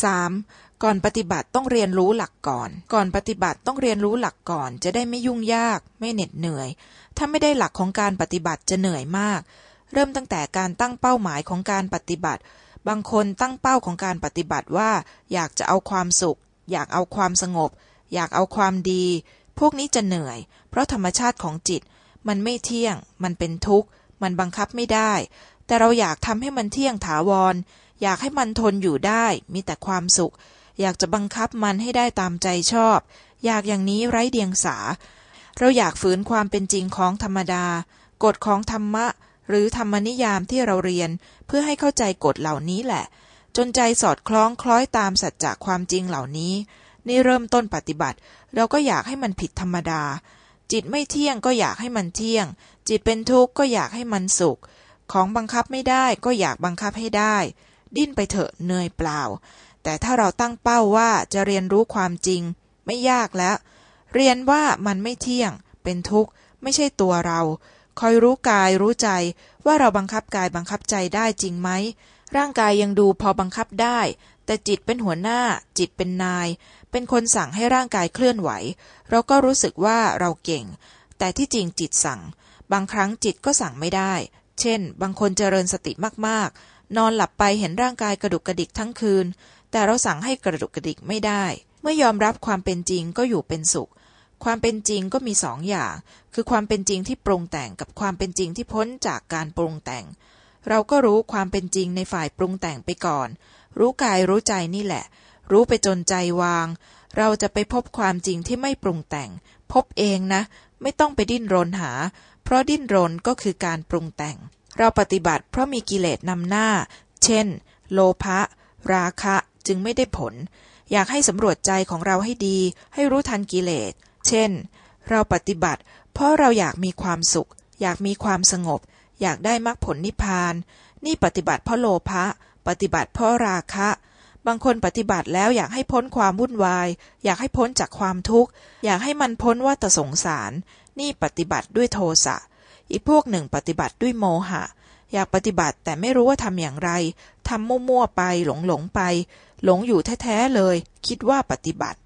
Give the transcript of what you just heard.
3. ก่อนปฏิบัติต้องเรียนรู้หลักก่อน ก่อนปฏิบัติต้องเรียนรู้หลักก่อน จะได้ไม่ยุ่งยาก ไม่เหน็ดเหนื่อย ถ้าไม่ได้หลักของการปฏิบัติจะเหนื่อยมาก เริ่มตั้งแต่การตั้งเป้าหมายของการปฏิบัติ บางคนตั้งเป้าของการปฏิบัติว่า อยากจะเอาความสุข อยากเอาความสงบ อยากเอาความดี พวกนี้จะเหนื่อย เพราะธรรมชาติของจิต มันไม่เที่ยง มันเป็นทุกข์ มันบังคับไม่ได้ แต่เราอยากทำให้มันเที่ยงถาวร อยากให้มันทนอยู่ได้ มีแต่ความสุข อยากจะบังคับมันให้ได้ตามใจชอบ อยากอย่างนี้ไร้เดียงสา เราอยากฝืนความเป็นจริงของธรรมดา กฎของธรรมะ หรือธรรมนิยามที่เราเรียน เพื่อให้เข้าใจกฎเหล่านี้แหละ จนใจสอดคล้องคล้อยตามสัจจะความจริงเหล่านี้ นี่เริ่มต้นปฏิบัติ เราก็อยากให้มันผิดธรรมดา จิตไม่เที่ยงก็อยากให้มันเที่ยง จิตเป็นทุกข์ก็อยากให้มันสุข ของบังคับไม่ได้ก็อยากบังคับให้ได้ ดิ้นไปเถอะเหนื่อยเปล่า แต่ถ้าเราตั้งเป้าว่าจะเรียนรู้ความจริง ไม่ยากแล้ว เรียนว่ามันไม่เที่ยง เป็นทุกข์ ไม่ใช่ตัวเรา คอยรู้กายรู้ใจว่าเราบังคับกายบังคับใจได้จริงไหม ร่างกายยังดูพอบังคับได้ แต่จิตเป็นหัวหน้า จิตเป็นนาย เป็นคนสั่งให้ร่างกายเคลื่อนไหว เราก็รู้สึกว่าเราเก่ง แต่ที่จริงจิตสั่ง บางครั้งจิตก็สั่งไม่ได้ เช่น บางคนเจริญสติมากๆ นอนหลับไปเห็นร่างกายกระดุกกระดิกทั้งคืน แต่เราสั่งให้กระดุกกระดิกไม่ได้ เมื่อยอมรับความเป็นจริงก็อยู่เป็นสุข ความเป็นจริงก็มีสองอย่าง คือความเป็นจริงที่ปรุงแต่งกับความเป็นจริงที่พ้นจากการปรุงแต่ง เราก็รู้ความเป็นจริงในฝ่ายปรุงแต่งไปก่อน รู้กายรู้ใจนี่แหละ รู้ไปจนใจวาง เราจะไปพบความจริงที่ไม่ปรุงแต่ง พบเองนะ ไม่ต้องไปดิ้นรนหา เพราะดิ้นรนก็คือการปรุงแต่ง เราปฏิบัติเพราะมีกิเลสนำหน้า เช่น โลภะราคะจึงไม่ได้ผล อยากให้สำรวจใจของเราให้ดี ให้รู้ทันกิเลส เช่น เราปฏิบัติ เพราะเราอยากมีความสุข อยากมีความสงบ อยากได้มรรคผลนิพพาน นี่ปฏิบัติเพราะโลภะ ปฏิบัติเพราะราคะ บางคนปฏิบัติแล้วอยากให้พ้นความวุ่นวาย อยากให้พ้นจากความทุกข์ อยากให้มันพ้นว่าตสงสาร นี่ปฏิบัติด้วยโทสะ อีกพวกหนึ่งปฏิบัติด้วยโมหะ อยากปฏิบัติแต่ไม่รู้ว่าทำอย่างไรทำมั่วๆไปหลงหลงไป หลงอยู่แท้ๆเลย คิดว่าปฏิบัติ